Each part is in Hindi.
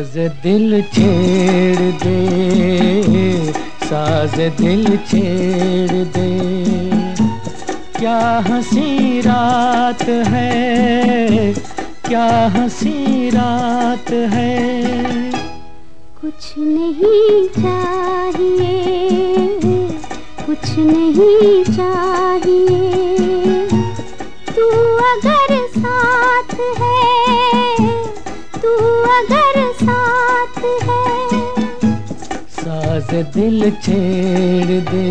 साज दिल छेड़ दे, साज दिल छेड़ दे। क्या हँसी रात है, क्या हँसी रात है? कुछ नहीं चाहिए, कुछ नहीं चाहिए। तू अगर साथ है, तू अगर साज दिल छेड़ दे।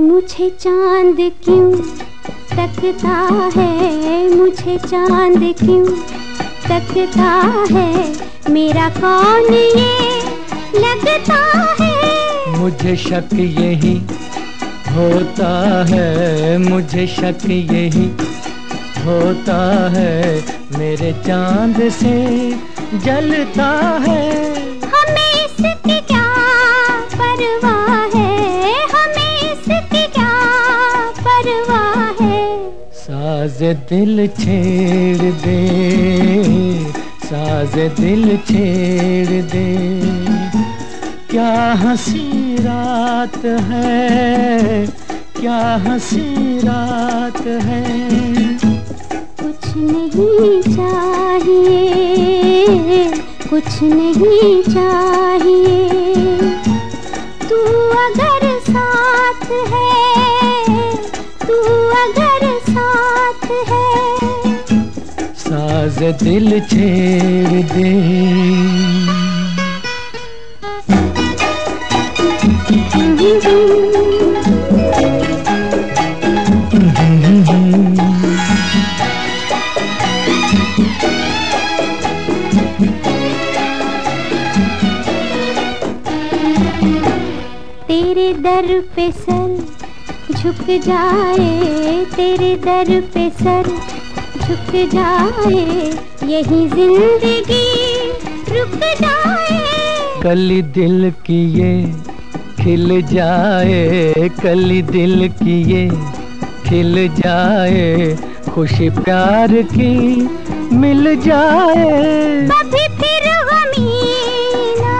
मुझे चाँद क्यों तकता है, मुझे चाँद क्यों तकता है? मेरा कौन ये लगता है? मुझे शक यही होता है, मुझे शक यही होता है। मेरे चाँद से जलता है। साज दिल छेड़ दे, साज दिल छेड़ दे। क्या हँसी रात है, क्या हँसी रात है? कुछ नहीं चाहिए, कुछ नहीं चाहिए। साज दिल छेड़ दे। तेरे दर पे सर झुक जाए तेरे दर पे सर झुक जाए यही ज़िंदगी रुक जाए। कली दिल की ये खिल जाए कली दिल की ये खिल जाए खुशी प्यार की मिल जाए। कभी फिर गमी ना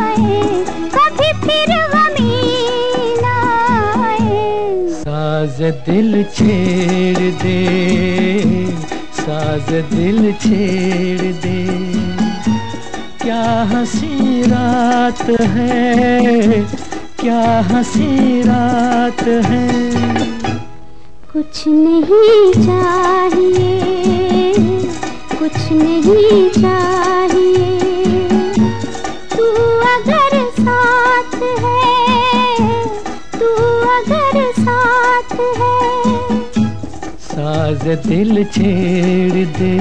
आए कभी फिर गमी ना आए। साज दिल छेड़ दे। साज दिल छेड़ दे। क्या हँसी रात है? क्या हँसी रात है? कुछ नहीं चाहिए, कुछ नहीं चाहिए। साज दिल छेड़ दे।